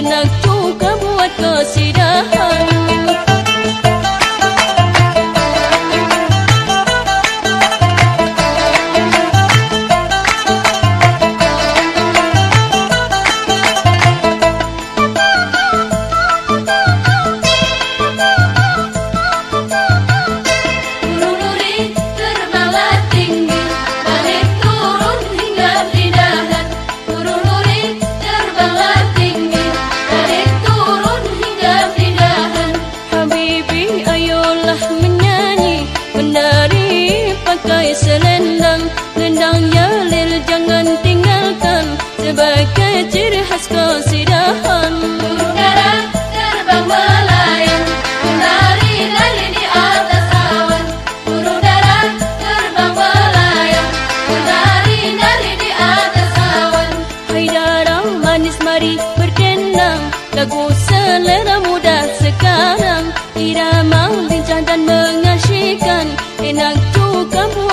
Enak juga buat kesidahan selendang Lendang yalil jangan tinggalkan Sebagai ciri khas kesidahan. Udara terbang melayang Menari-nari di atas awan. Udara terbang melayang Menari-nari di atas awan. Hai darah manis mari berdendang Lagu selera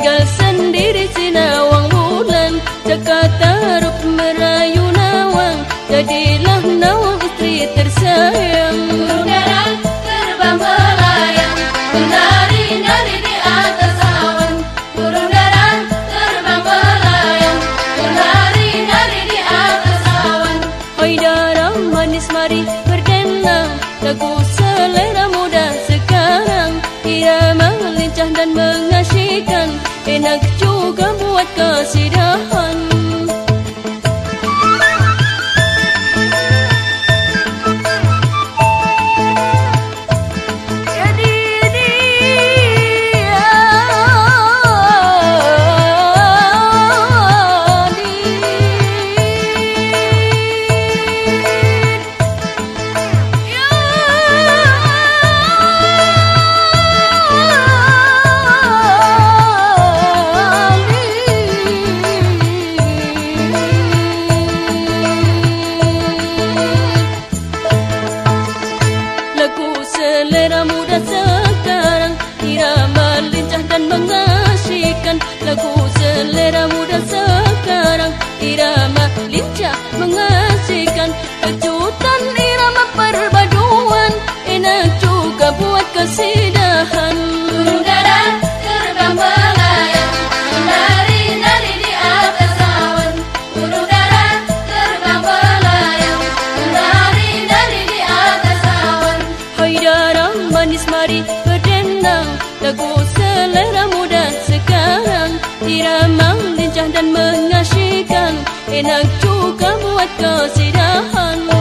Tinggal sendiri sinawang bulan Jakarta rup merayu nawang. Jadilah nawang istri tersayang nak juga buat kau sirahan